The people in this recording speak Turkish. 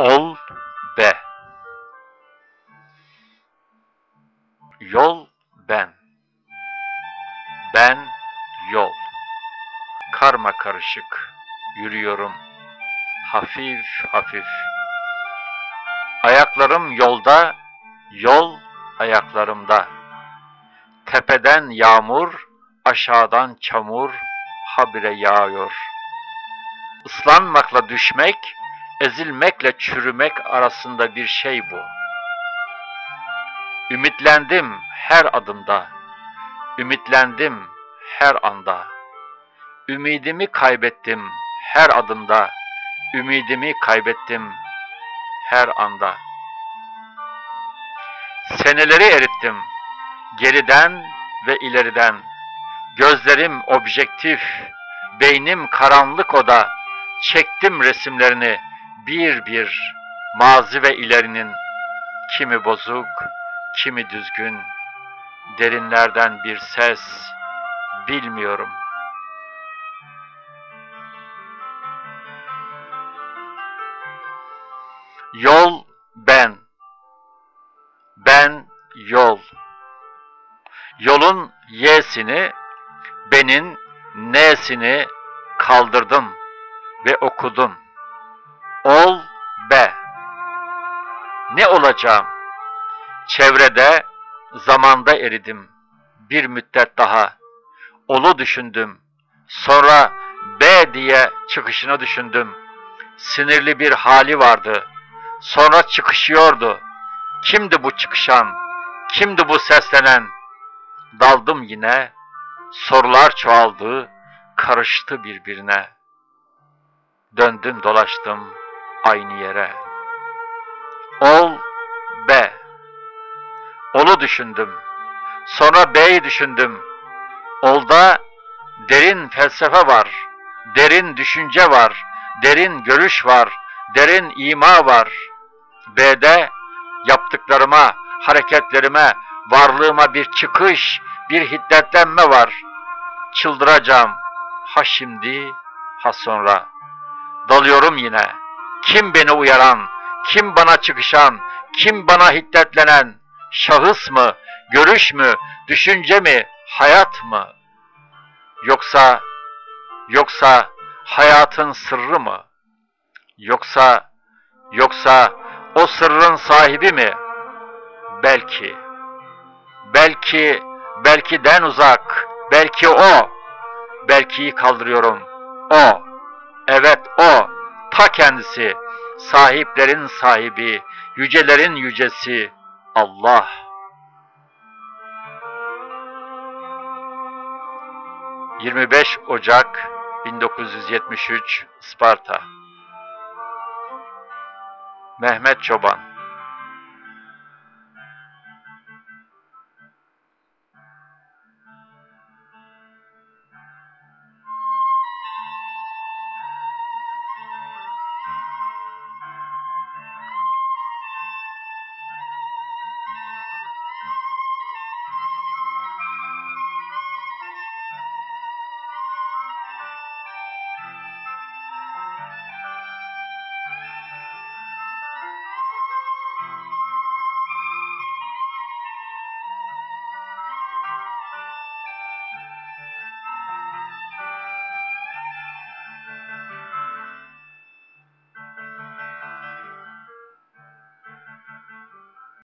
Ol be. Yol ben. Ben yol. Karma karışık yürüyorum. Hafif hafif. Ayaklarım yolda, yol ayaklarımda. Tepeden yağmur, aşağıdan çamur habire yağıyor. Islanmakla düşmek, ezilmekle çürümek arasında bir şey bu. Ümitlendim her adımda, ümitlendim her anda. Ümidimi kaybettim her adımda, ümidimi kaybettim her anda. Seneleri erittim, geriden ve ileriden. Gözlerim objektif, beynim karanlık oda. Çektim resimlerini bir bir, mazi ve ilerinin. Kimi bozuk, kimi düzgün. Derinlerden bir ses, bilmiyorum. Yol ben. Ben yol. Yolun y'sini, benin n'sini kaldırdım ve okudum. Ol be. Ne olacağım? Çevrede, zamanda eridim. Bir müddet daha. Olu düşündüm. Sonra B diye çıkışını düşündüm. Sinirli bir hali vardı. Sonra çıkışıyordu. Kimdi bu çıkışan? Kimdi bu seslenen? Daldım yine. Sorular çoğaldı, karıştı birbirine. Döndüm dolaştım aynı yere. Ol B. Ol'u düşündüm. Sonra B'yi düşündüm. Ol'da derin felsefe var, derin düşünce var, derin görüş var, derin ima var. B'de yaptıklarıma, hareketlerime, varlığıma bir çıkış, bir hiddetlenme var. Çıldıracağım. Ha şimdi, ha sonra. Dalıyorum yine. Kim beni uyaran, kim bana çıkışan, kim bana hiddetlenen? Şahıs mı, görüş mü, düşünce mi, hayat mı? Yoksa, yoksa hayatın sırrı mı? Yoksa, yoksa o sırrın sahibi mi? Belki, belki, belki den uzak, belki o, belkiyi kaldırıyorum, o, evet o, ta kendisi, sahiplerin sahibi, yücelerin yücesi, Allah. ...25 Ocak 1973 Sparta Mehmet Çoban